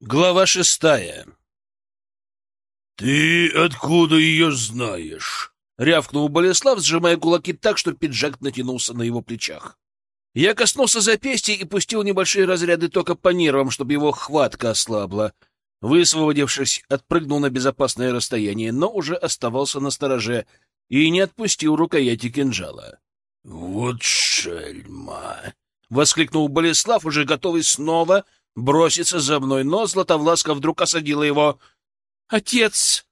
Глава шестая. «Ты откуда ее знаешь?» — рявкнул Болеслав, сжимая кулаки так, что пиджак натянулся на его плечах. Я коснулся запястья и пустил небольшие разряды тока по нервам, чтобы его хватка ослабла. Высвободившись, отпрыгнул на безопасное расстояние, но уже оставался на стороже и не отпустил рукояти кинжала. — Вот шельма! — воскликнул Болеслав, уже готовый снова броситься за мной, но Златовласка вдруг осадила его. «Отец!»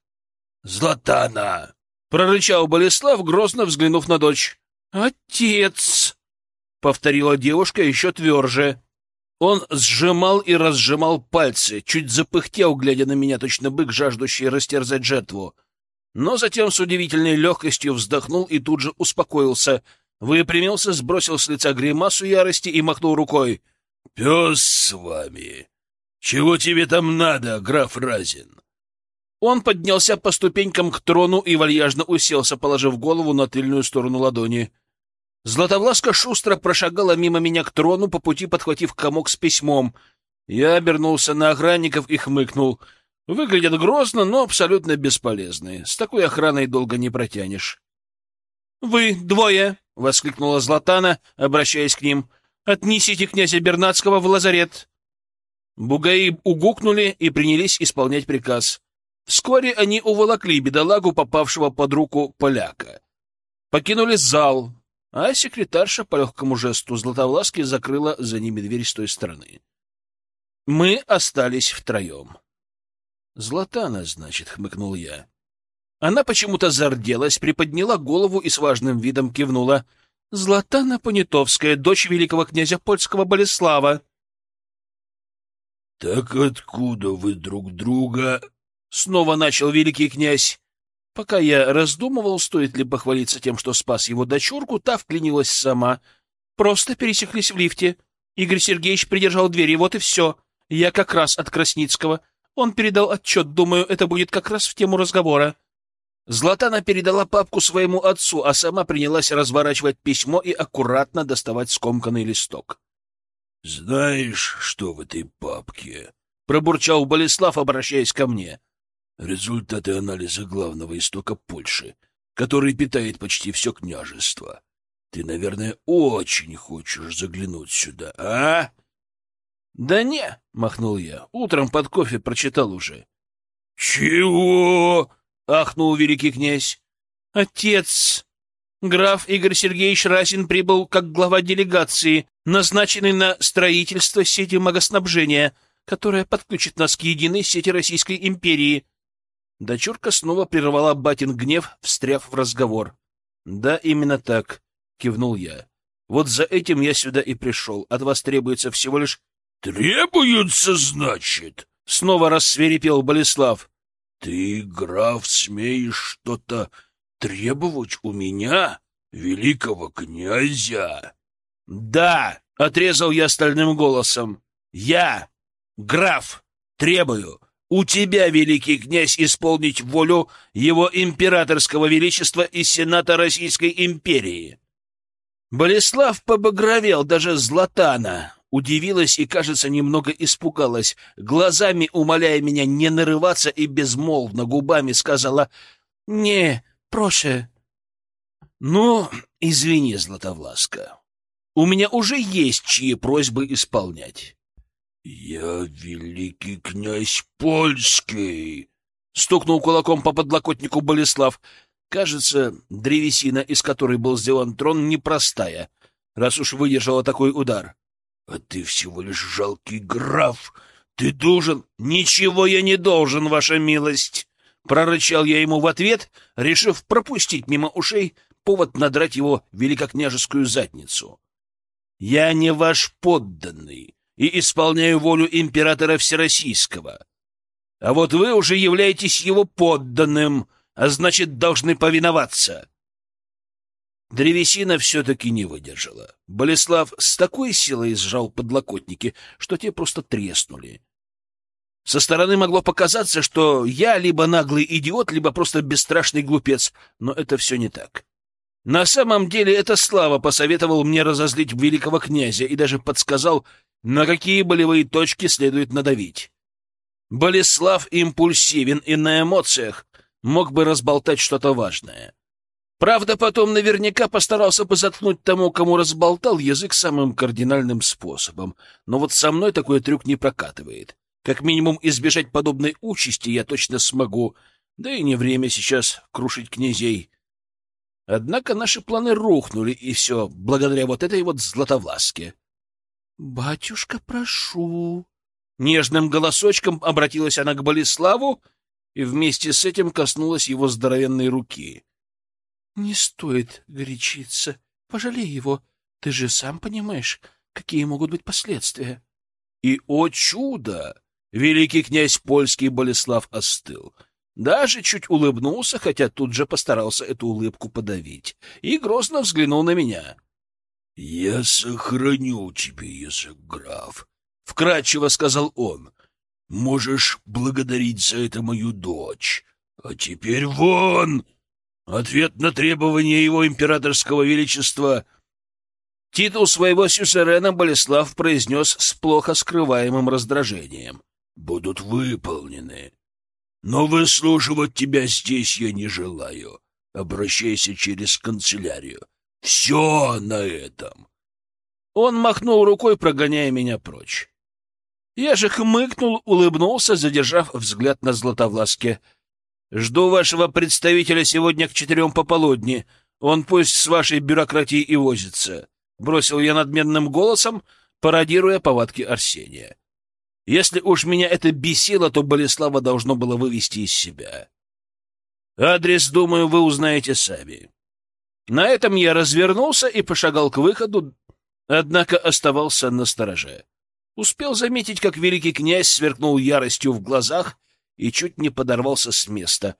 «Златана!» — прорычал Болеслав, грозно взглянув на дочь. «Отец!» — повторила девушка еще тверже. Он сжимал и разжимал пальцы, чуть запыхтел, глядя на меня, точно бык, жаждущий растерзать жертву. Но затем с удивительной легкостью вздохнул и тут же успокоился, выпрямился, сбросил с лица гримасу ярости и махнул рукой. Пес с вами. Чего тебе там надо, граф Разин? Он поднялся по ступенькам к трону и вальяжно уселся, положив голову на тыльную сторону ладони. Златовласка шустро прошагала мимо меня к трону, по пути подхватив комок с письмом. Я обернулся на охранников и хмыкнул. Выглядят грозно, но абсолютно бесполезны. С такой охраной долго не протянешь. — Вы двое! — воскликнула Златана, обращаясь к ним. Отнесите князя Бернацкого в лазарет. Бугаи угукнули и принялись исполнять приказ. Вскоре они уволокли бедолагу, попавшего под руку поляка. Покинули зал, а секретарша по легкому жесту Златовласки закрыла за ними дверь с той стороны. Мы остались втроем. «Златана, значит», — хмыкнул я. Она почему-то зарделась, приподняла голову и с важным видом кивнула — Златана Понятовская, дочь великого князя польского Болеслава. — Так откуда вы друг друга? — снова начал великий князь. Пока я раздумывал, стоит ли похвалиться тем, что спас его дочурку, та вклинилась сама. Просто пересеклись в лифте. Игорь Сергеевич придержал дверь, и вот и все. Я как раз от Красницкого. Он передал отчет, думаю, это будет как раз в тему разговора. Златана передала папку своему отцу, а сама принялась разворачивать письмо и аккуратно доставать скомканный листок. — Знаешь, что в этой папке? — пробурчал Болеслав, обращаясь ко мне. — Результаты анализа главного истока Польши, который питает почти все княжество. Ты, наверное, очень хочешь заглянуть сюда, а? — Да не, — махнул я, — утром под кофе прочитал уже. — Чего? Ахнул великий князь. Отец! Граф Игорь Сергеевич Разин прибыл как глава делегации, назначенный на строительство сети магоснабжения, которая подключит нас к единой сети Российской империи. Дочурка снова прервала батин гнев, встряв в разговор. — Да, именно так, — кивнул я. — Вот за этим я сюда и пришел. От вас требуется всего лишь... — Требуется, значит? — снова рассверепел Болеслав. Ты, граф, смеешь что-то требовать у меня, великого князя? Да, отрезал я стальным голосом. Я, граф, требую у тебя, великий князь, исполнить волю его императорского величества и сената Российской империи. Болеслав побагровел даже Златана, удивилась и, кажется, немного испугалась, глазами умоляя меня не нарываться и безмолвно губами сказала «Не, проще». «Ну, извини, Златовласка, у меня уже есть чьи просьбы исполнять». «Я великий князь польский!» — стукнул кулаком по подлокотнику Болеслав. Кажется, древесина, из которой был сделан трон, непростая, раз уж выдержала такой удар. А ты всего лишь жалкий граф. Ты должен... Ничего я не должен, ваша милость. Прорычал я ему в ответ, решив пропустить мимо ушей повод надрать его великокняжескую задницу. Я не ваш подданный и исполняю волю императора Всероссийского. А вот вы уже являетесь его подданным, а значит, должны повиноваться. Древесина все-таки не выдержала. Болеслав с такой силой сжал подлокотники, что те просто треснули. Со стороны могло показаться, что я либо наглый идиот, либо просто бесстрашный глупец, но это все не так. На самом деле это Слава посоветовал мне разозлить великого князя и даже подсказал, на какие болевые точки следует надавить. Болеслав импульсивен и на эмоциях мог бы разболтать что-то важное. Правда, потом наверняка постарался бы заткнуть тому, кому разболтал язык самым кардинальным способом. Но вот со мной такой трюк не прокатывает. Как минимум избежать подобной участи я точно смогу, да и не время сейчас крушить князей. Однако наши планы рухнули, и все благодаря вот этой вот златовласке. — Батюшка, прошу. Нежным голосочком обратилась она к Болеславу и вместе с этим коснулась его здоровенной руки. — Не стоит горячиться. Пожалей его. Ты же сам понимаешь, какие могут быть последствия. И, о чудо! Великий князь польский Болеслав остыл. Даже чуть улыбнулся, хотя тут же постарался эту улыбку подавить, и грозно взглянул на меня. — Я сохраню тебе язык, граф, — вкратчиво сказал он. — Можешь благодарить за это мою дочь. А теперь вон! Ответ на требование его императорского величества — Титул своего сюзерена Болеслав произнес с плохо скрываемым раздражением будут выполнены. Но выслушивать тебя здесь я не желаю. Обращайся через канцелярию. Все на этом. Он махнул рукой, прогоняя меня прочь. Я же хмыкнул, улыбнулся, задержав взгляд на Златовласке. «Жду вашего представителя сегодня к четырем пополудни. Он пусть с вашей бюрократией и возится», — бросил я надменным голосом, пародируя повадки Арсения. Если уж меня это бесило, то Болеслава должно было вывести из себя. Адрес, думаю, вы узнаете сами. На этом я развернулся и пошагал к выходу, однако оставался на стороже. Успел заметить, как великий князь сверкнул яростью в глазах и чуть не подорвался с места.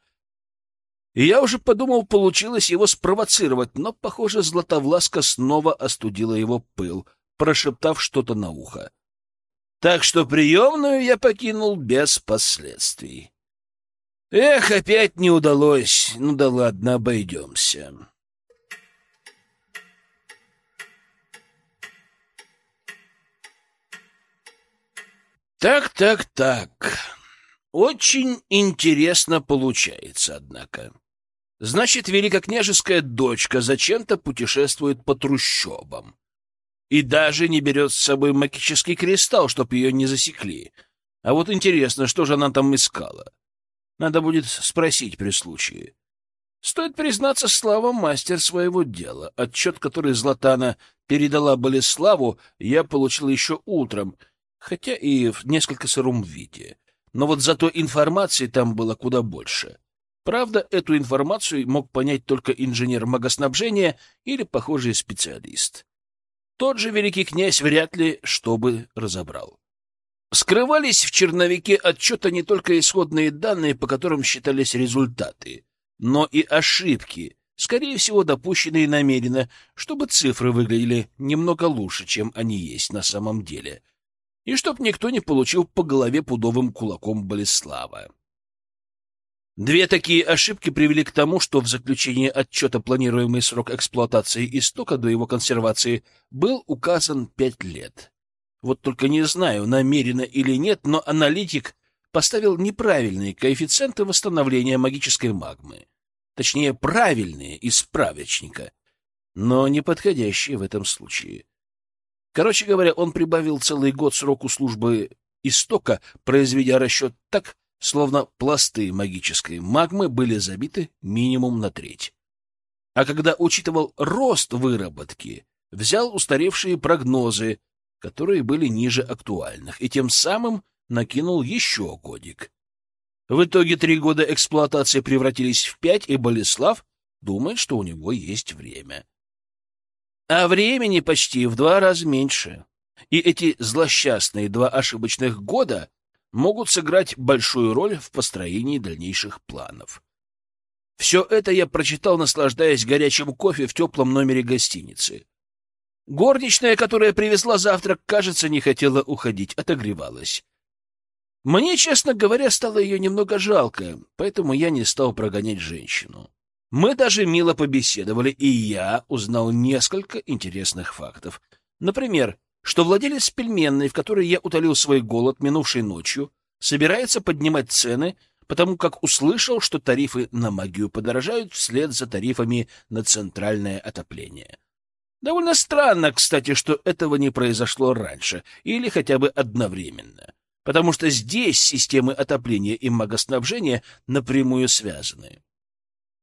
Я уже подумал, получилось его спровоцировать, но, похоже, Златовласка снова остудила его пыл, прошептав что-то на ухо. Так что приемную я покинул без последствий. Эх, опять не удалось. Ну да ладно, обойдемся. Так, так, так. Очень интересно получается, однако. Значит, великокняжеская дочка зачем-то путешествует по трущобам и даже не берет с собой магический кристалл, чтоб ее не засекли. А вот интересно, что же она там искала? Надо будет спросить при случае. Стоит признаться, Слава мастер своего дела. Отчет, который Златана передала Болеславу, я получил еще утром, хотя и в несколько сыром виде. Но вот зато информации там было куда больше. Правда, эту информацию мог понять только инженер магоснабжения или похожий специалист. Тот же великий князь вряд ли что бы разобрал. Скрывались в черновике отчета не только исходные данные, по которым считались результаты, но и ошибки, скорее всего, допущенные намеренно, чтобы цифры выглядели немного лучше, чем они есть на самом деле, и чтоб никто не получил по голове пудовым кулаком Болеслава. Две такие ошибки привели к тому, что в заключении отчета планируемый срок эксплуатации истока до его консервации был указан пять лет. Вот только не знаю, намеренно или нет, но аналитик поставил неправильные коэффициенты восстановления магической магмы. Точнее, правильные из справочника, но не подходящие в этом случае. Короче говоря, он прибавил целый год сроку службы истока, произведя расчет так, словно пласты магической магмы были забиты минимум на треть. А когда учитывал рост выработки, взял устаревшие прогнозы, которые были ниже актуальных, и тем самым накинул еще годик. В итоге три года эксплуатации превратились в пять, и Болеслав думает, что у него есть время. А времени почти в два раза меньше. И эти злосчастные два ошибочных года могут сыграть большую роль в построении дальнейших планов. Все это я прочитал, наслаждаясь горячим кофе в теплом номере гостиницы. Горничная, которая привезла завтрак, кажется, не хотела уходить, отогревалась. Мне, честно говоря, стало ее немного жалко, поэтому я не стал прогонять женщину. Мы даже мило побеседовали, и я узнал несколько интересных фактов. Например, что владелец пельменной, в которой я утолил свой голод минувшей ночью, собирается поднимать цены, потому как услышал, что тарифы на магию подорожают вслед за тарифами на центральное отопление. Довольно странно, кстати, что этого не произошло раньше, или хотя бы одновременно, потому что здесь системы отопления и магоснабжения напрямую связаны.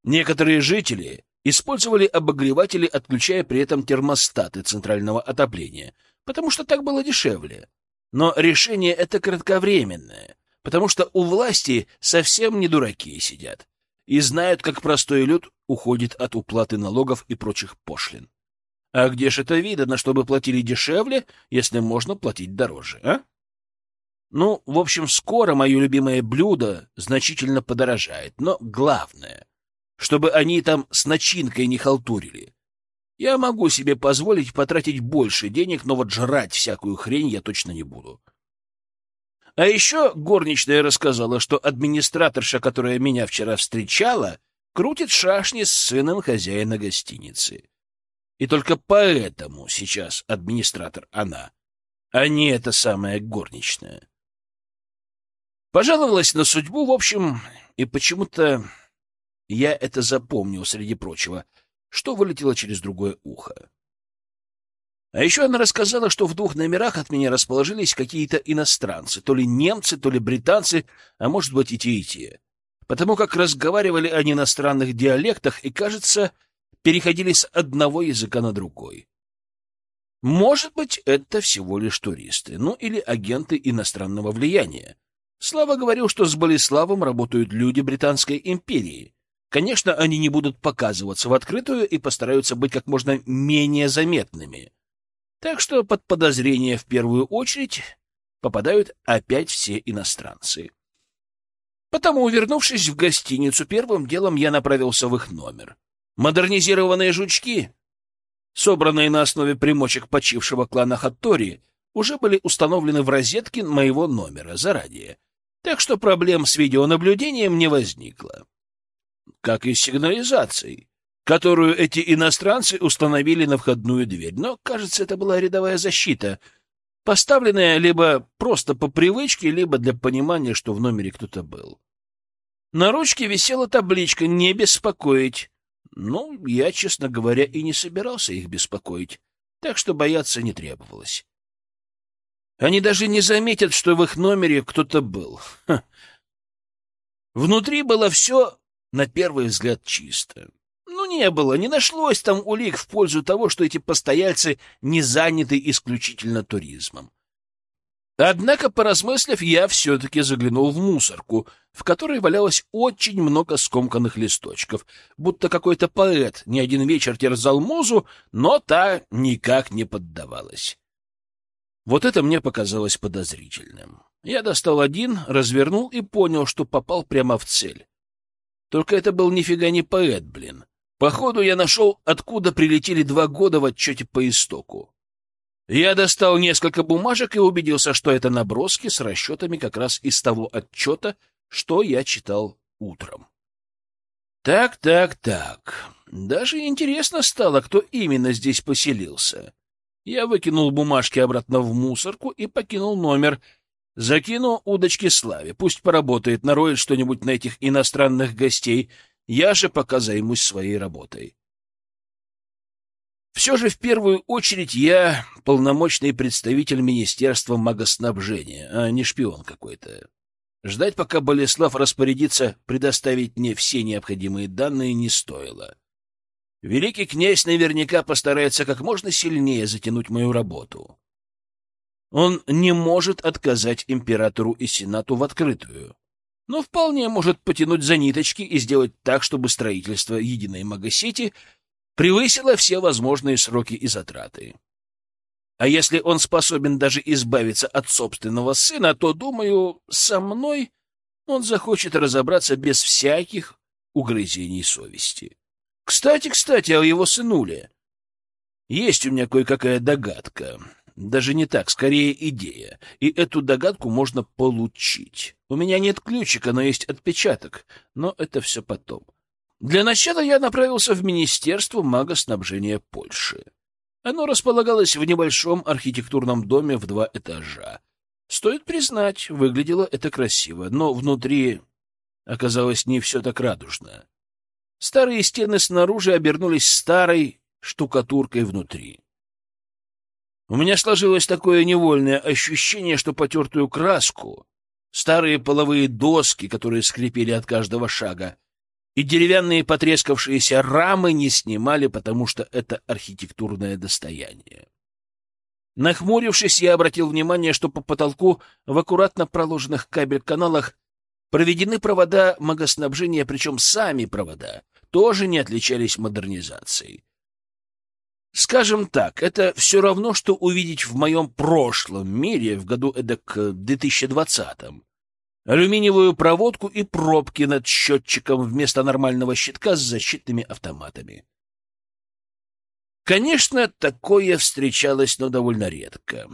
Некоторые жители использовали обогреватели, отключая при этом термостаты центрального отопления, потому что так было дешевле. Но решение это кратковременное, потому что у власти совсем не дураки сидят и знают, как простой люд уходит от уплаты налогов и прочих пошлин. А где ж это видно, чтобы платили дешевле, если можно платить дороже, а? Ну, в общем, скоро мое любимое блюдо значительно подорожает, но главное, чтобы они там с начинкой не халтурили. Я могу себе позволить потратить больше денег, но вот жрать всякую хрень я точно не буду. А еще горничная рассказала, что администраторша, которая меня вчера встречала, крутит шашни с сыном хозяина гостиницы. И только поэтому сейчас администратор она, а не эта самая горничная. Пожаловалась на судьбу, в общем, и почему-то я это запомнил, среди прочего, что вылетело через другое ухо. А еще она рассказала, что в двух номерах от меня расположились какие-то иностранцы, то ли немцы, то ли британцы, а может быть и те, и те. Потому как разговаривали они на странных диалектах и, кажется, переходили с одного языка на другой. Может быть, это всего лишь туристы, ну или агенты иностранного влияния. Слава говорил, что с Болеславом работают люди Британской империи, Конечно, они не будут показываться в открытую и постараются быть как можно менее заметными. Так что под подозрение в первую очередь попадают опять все иностранцы. Потому, вернувшись в гостиницу, первым делом я направился в их номер. Модернизированные жучки, собранные на основе примочек почившего клана Хаттори, уже были установлены в розетке моего номера заранее, так что проблем с видеонаблюдением не возникло как и сигнализацией, которую эти иностранцы установили на входную дверь. Но, кажется, это была рядовая защита, поставленная либо просто по привычке, либо для понимания, что в номере кто-то был. На ручке висела табличка «Не беспокоить». Ну, я, честно говоря, и не собирался их беспокоить, так что бояться не требовалось. Они даже не заметят, что в их номере кто-то был. Ха. Внутри было все на первый взгляд чисто. Ну, не было, не нашлось там улик в пользу того, что эти постояльцы не заняты исключительно туризмом. Однако, поразмыслив, я все-таки заглянул в мусорку, в которой валялось очень много скомканных листочков, будто какой-то поэт не один вечер терзал музу, но та никак не поддавалась. Вот это мне показалось подозрительным. Я достал один, развернул и понял, что попал прямо в цель. Только это был нифига не поэт, блин. Походу, я нашел, откуда прилетели два года в отчете по истоку. Я достал несколько бумажек и убедился, что это наброски с расчетами как раз из того отчета, что я читал утром. Так, так, так. Даже интересно стало, кто именно здесь поселился. Я выкинул бумажки обратно в мусорку и покинул номер, Закину удочки Славе, пусть поработает, нароет что-нибудь на этих иностранных гостей. Я же пока займусь своей работой. Все же в первую очередь я полномочный представитель Министерства магоснабжения, а не шпион какой-то. Ждать, пока Болеслав распорядится предоставить мне все необходимые данные, не стоило. Великий князь наверняка постарается как можно сильнее затянуть мою работу. Он не может отказать императору и сенату в открытую, но вполне может потянуть за ниточки и сделать так, чтобы строительство единой магосети превысило все возможные сроки и затраты. А если он способен даже избавиться от собственного сына, то, думаю, со мной он захочет разобраться без всяких угрызений совести. Кстати, кстати, о его сынуле. Есть у меня кое-какая догадка. Даже не так, скорее идея. И эту догадку можно получить. У меня нет ключика, но есть отпечаток. Но это все потом. Для начала я направился в Министерство магоснабжения Польши. Оно располагалось в небольшом архитектурном доме в два этажа. Стоит признать, выглядело это красиво, но внутри оказалось не все так радужно. Старые стены снаружи обернулись старой штукатуркой внутри. У меня сложилось такое невольное ощущение, что потертую краску, старые половые доски, которые скрипели от каждого шага, и деревянные потрескавшиеся рамы не снимали, потому что это архитектурное достояние. Нахмурившись, я обратил внимание, что по потолку в аккуратно проложенных кабель-каналах проведены провода магоснабжения, причем сами провода тоже не отличались модернизацией. Скажем так, это все равно, что увидеть в моем прошлом мире в году эдак 2020-м. Алюминиевую проводку и пробки над счетчиком вместо нормального щитка с защитными автоматами. Конечно, такое встречалось, но довольно редко.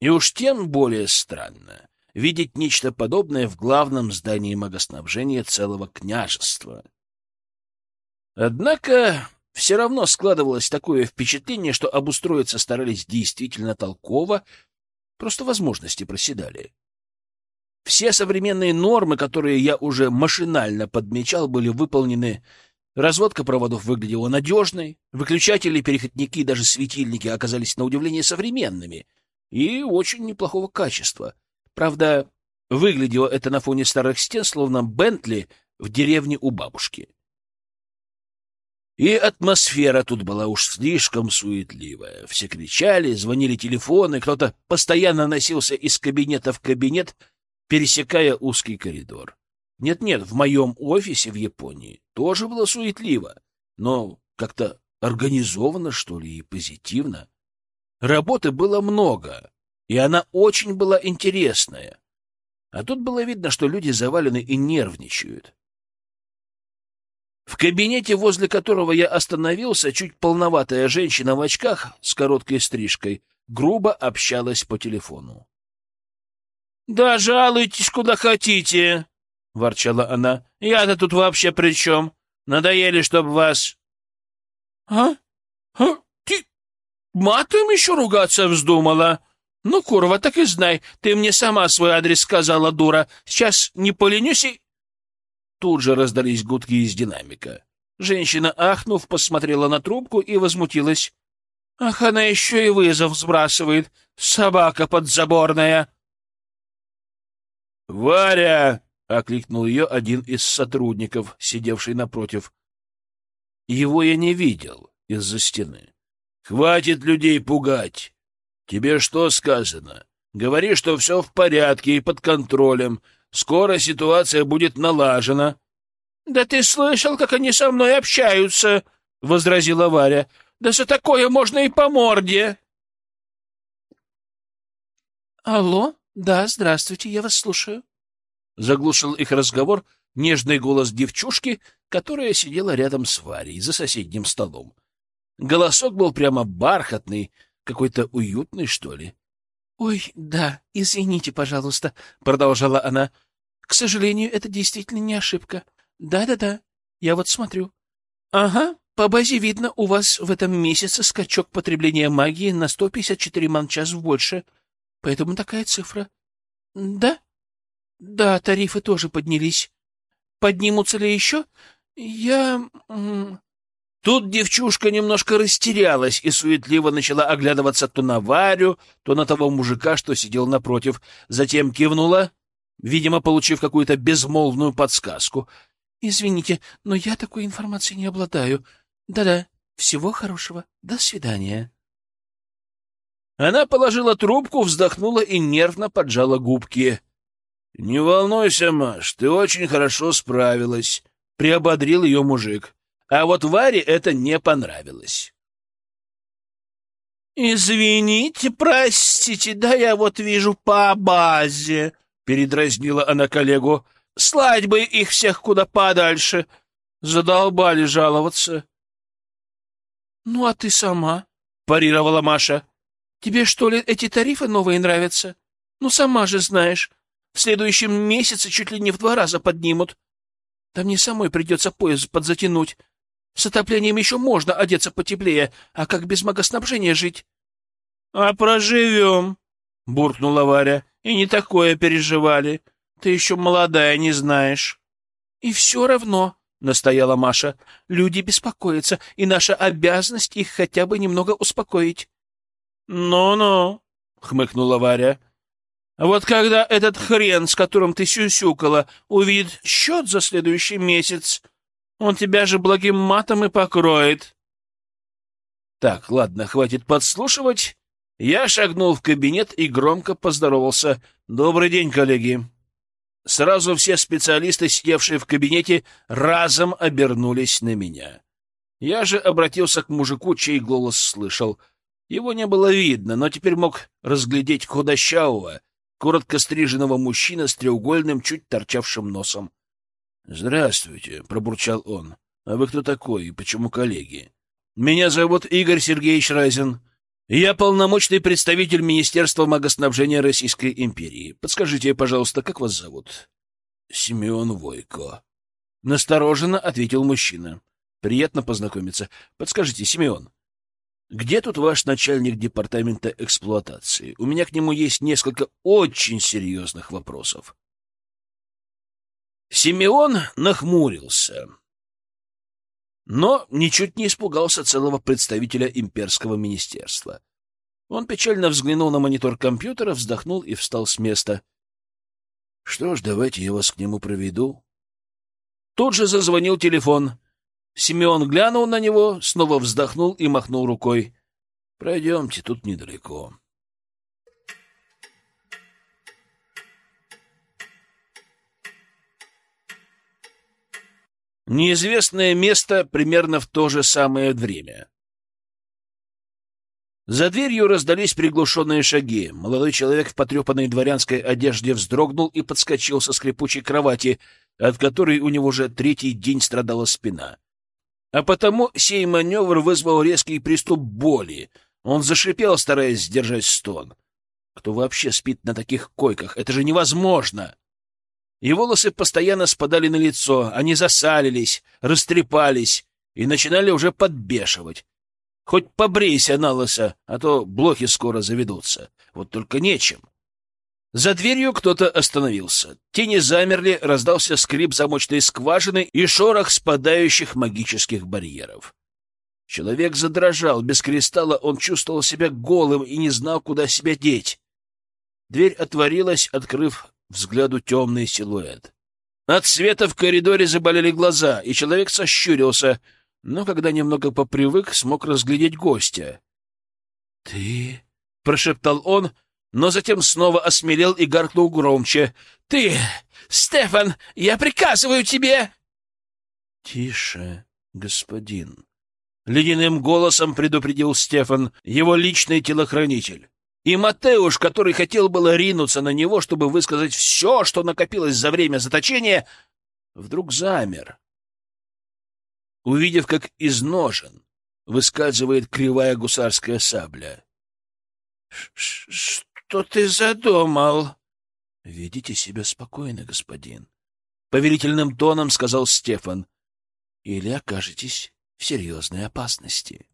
И уж тем более странно видеть нечто подобное в главном здании магоснабжения целого княжества. Однако все равно складывалось такое впечатление, что обустроиться старались действительно толково, просто возможности проседали. Все современные нормы, которые я уже машинально подмечал, были выполнены. Разводка проводов выглядела надежной, выключатели, переходники и даже светильники оказались на удивление современными и очень неплохого качества. Правда, выглядело это на фоне старых стен, словно Бентли в деревне у бабушки. И атмосфера тут была уж слишком суетливая. Все кричали, звонили телефоны, кто-то постоянно носился из кабинета в кабинет, пересекая узкий коридор. Нет-нет, в моем офисе в Японии тоже было суетливо, но как-то организованно, что ли, и позитивно. Работы было много, и она очень была интересная. А тут было видно, что люди завалены и нервничают. В кабинете, возле которого я остановился, чуть полноватая женщина в очках с короткой стрижкой грубо общалась по телефону. — Да жалуйтесь куда хотите, — ворчала она. — Я-то тут вообще при чем? Надоели, чтоб вас... — А? А? Ты матом еще ругаться вздумала? Ну, курва, так и знай, ты мне сама свой адрес сказала, дура. Сейчас не поленюсь и... Тут же раздались гудки из динамика. Женщина, ахнув, посмотрела на трубку и возмутилась. «Ах, она еще и вызов сбрасывает! Собака подзаборная!» «Варя!» — окликнул ее один из сотрудников, сидевший напротив. Его я не видел из-за стены. «Хватит людей пугать! Тебе что сказано? Говори, что все в порядке и под контролем, Скоро ситуация будет налажена. — Да ты слышал, как они со мной общаются? — возразила Варя. — Да за такое можно и по морде. — Алло? Да, здравствуйте, я вас слушаю. Заглушил их разговор нежный голос девчушки, которая сидела рядом с Варей за соседним столом. Голосок был прямо бархатный, какой-то уютный, что ли. «Ой, да, извините, пожалуйста», — продолжала она. «К сожалению, это действительно не ошибка. Да-да-да, я вот смотрю. Ага, по базе видно, у вас в этом месяце скачок потребления магии на 154 манчас больше, поэтому такая цифра. Да? Да, тарифы тоже поднялись. Поднимутся ли еще? Я... Тут девчушка немножко растерялась и суетливо начала оглядываться то на Варю, то на того мужика, что сидел напротив. Затем кивнула, видимо, получив какую-то безмолвную подсказку. — Извините, но я такой информацией не обладаю. Да-да, всего хорошего. До свидания. Она положила трубку, вздохнула и нервно поджала губки. — Не волнуйся, Маш, ты очень хорошо справилась, — приободрил ее мужик. А вот Варе это не понравилось. «Извините, простите, да я вот вижу по базе», — передразнила она коллегу. «Слать бы их всех куда подальше. Задолбали жаловаться». «Ну, а ты сама?» — парировала Маша. «Тебе, что ли, эти тарифы новые нравятся? Ну, сама же знаешь, в следующем месяце чуть ли не в два раза поднимут. Да мне самой придется пояс подзатянуть, с отоплением еще можно одеться потеплее, а как без магоснабжения жить? — А проживем, — буркнула Варя. И не такое переживали. Ты еще молодая, не знаешь. И все равно, настояла Маша, люди беспокоятся, и наша обязанность их хотя бы немного успокоить. Ну-ну, хмыкнула Варя. Вот когда этот хрен, с которым ты сюсюкала, увидит счет за следующий месяц, он тебя же благим матом и покроет. Так, ладно, хватит подслушивать. Я шагнул в кабинет и громко поздоровался. «Добрый день, коллеги!» Сразу все специалисты, сидевшие в кабинете, разом обернулись на меня. Я же обратился к мужику, чей голос слышал. Его не было видно, но теперь мог разглядеть худощавого, коротко стриженного мужчина с треугольным, чуть торчавшим носом. «Здравствуйте», — пробурчал он. «А вы кто такой и почему коллеги?» «Меня зовут Игорь Сергеевич Разин. Я полномочный представитель Министерства магоснабжения Российской империи. Подскажите, пожалуйста, как вас зовут? Семен Войко. Настороженно ответил мужчина. Приятно познакомиться. Подскажите, Семен, где тут ваш начальник департамента эксплуатации? У меня к нему есть несколько очень серьезных вопросов. Симеон нахмурился но ничуть не испугался целого представителя имперского министерства. Он печально взглянул на монитор компьютера, вздохнул и встал с места. — Что ж, давайте я вас к нему проведу. Тут же зазвонил телефон. Симеон глянул на него, снова вздохнул и махнул рукой. — Пройдемте, тут недалеко. Неизвестное место примерно в то же самое время. За дверью раздались приглушенные шаги. Молодой человек в потрепанной дворянской одежде вздрогнул и подскочил со скрипучей кровати, от которой у него уже третий день страдала спина. А потому сей маневр вызвал резкий приступ боли. Он зашипел, стараясь сдержать стон. Кто вообще спит на таких койках? Это же невозможно! И волосы постоянно спадали на лицо, они засалились, растрепались и начинали уже подбешивать. Хоть побрейся на лысо, а то блохи скоро заведутся. Вот только нечем. За дверью кто-то остановился. Тени замерли, раздался скрип замочной скважины и шорох спадающих магических барьеров. Человек задрожал, без кристалла он чувствовал себя голым и не знал, куда себя деть. Дверь отворилась, открыв взгляду темный силуэт. От света в коридоре заболели глаза, и человек сощурился, но когда немного попривык, смог разглядеть гостя. — Ты? — прошептал он, но затем снова осмелел и гаркнул громче. — Ты! Стефан! Я приказываю тебе! — Тише, господин! — ледяным голосом предупредил Стефан, его личный телохранитель. И Матеуш, который хотел было ринуться на него, чтобы высказать все, что накопилось за время заточения, вдруг замер. Увидев, как из ножен выскальзывает кривая гусарская сабля. — Что ты задумал? — Ведите себя спокойно, господин. — повелительным тоном сказал Стефан. — Или окажетесь в серьезной опасности.